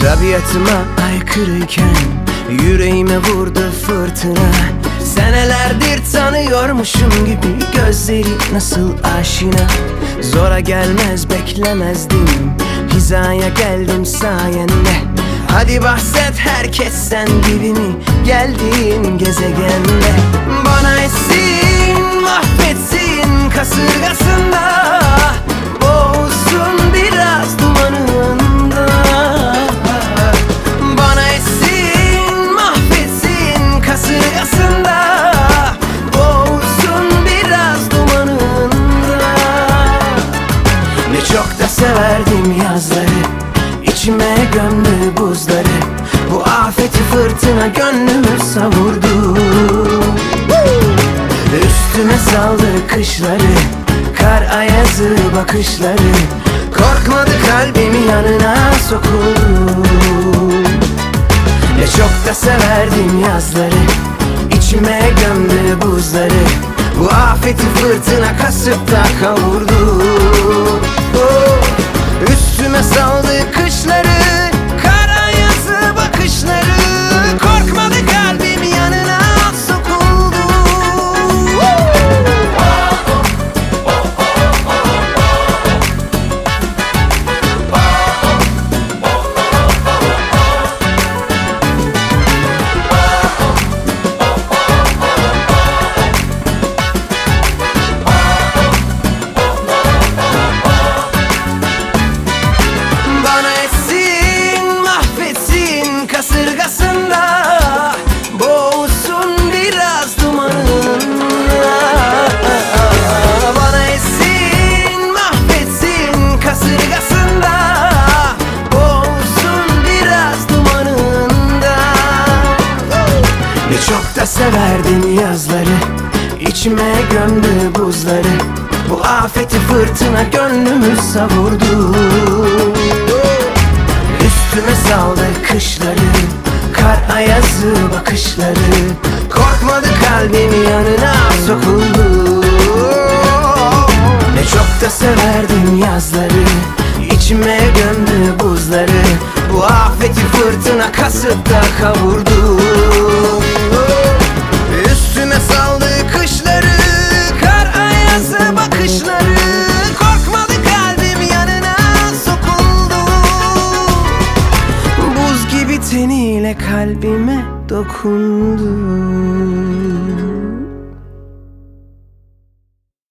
Tabiatıma aykırıyken Yüreğime vurdu fırtına. Senelerdir tanıyormuşum gibi Gözleri nasıl aşina. Zora gelmez beklemezdim. Hizaya geldim sayende. Hadi bahset herkesten gibi mi Geldiğin gezegende? Bana etsin mahvetsin kasırgasında çok severdim yazları. İçime gömdü buzları. Bu afeti fırtına gönlümü savurdu. Üstüme saldı kışları. Kar ayazı bakışları. Korkmadı kalbimi yanına sokuldu. Ne çok da severdim yazları. İçime gömdü buzları. Bu afeti fırtına kasıp da kavurdu da severdim yazları İçime gömdü buzları. Bu afeti fırtına gönlümü savurdu. Üstüme saldı kışları Kar ayazı bakışları. Korkmadı kalbim yanına sokuldu. Ne çok da severdim yazları İçime gömdü buzları. Bu afeti fırtına kasıp da kavurdu kalbime dokundu.